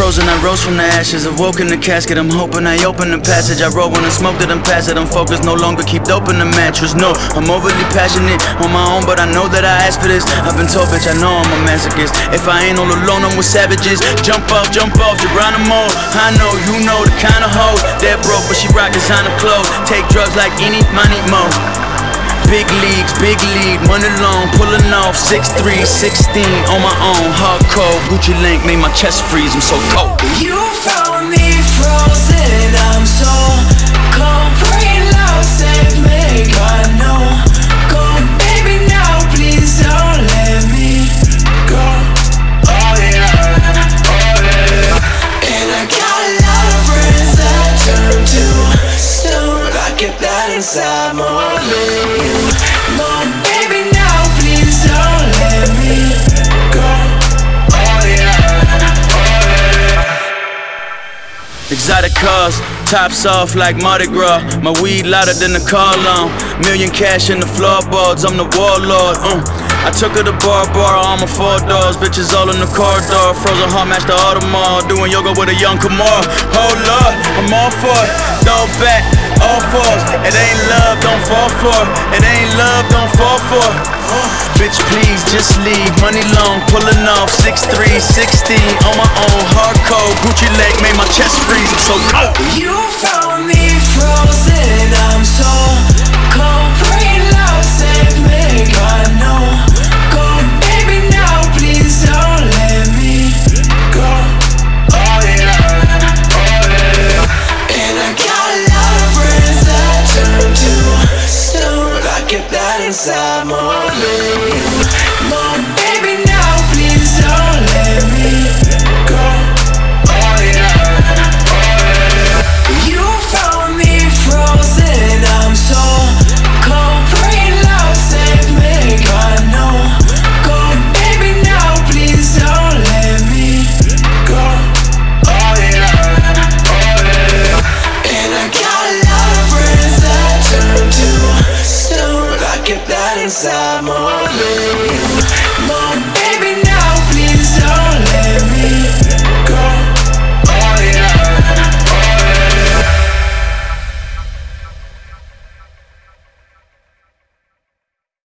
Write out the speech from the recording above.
frozen, I rose from the ashes. I've woken the casket, I'm hoping I open the passage. I roll when I smoke that I'm past it. I'm focused, no longer keep dope in the mattress. No, I'm overly passionate on my own, but I know that I asked for this. I've been told, bitch, I know I'm a masochist. If I ain't all alone, I'm with savages. Jump off, jump off, Geronimo. I know, you know the kind of hoe. That broke, but she rock designer clothes. Take drugs like any money mo. Big leagues, big lead, money long, pulling off 6'3, 16 on my own. Hardcore, Gucci link made my chest freeze, I'm so cold. You found me frozen, inside you. No, baby, now please don't let me go. Oh yeah, oh yeah. Exotic cars, tops off like Mardi Gras. My weed louder than the car loan. Million cash in the floorboards, I'm the warlord. Uh. I took her to bar bar, all my four doors. Bitches all in the corridor. Frozen heart match the Audemars. Doing yoga with a young Kamar. Oh Lord, I'm all for it. Throw back, all fours. It ain't love, don't fall for it. It ain't love, don't fall for it. Bitch, please just leave. Money long, pulling off 6'3, 16 on my own. Hardcore, Gucci leg made my chest freeze. So cold. You found me frozen, inside more than inside more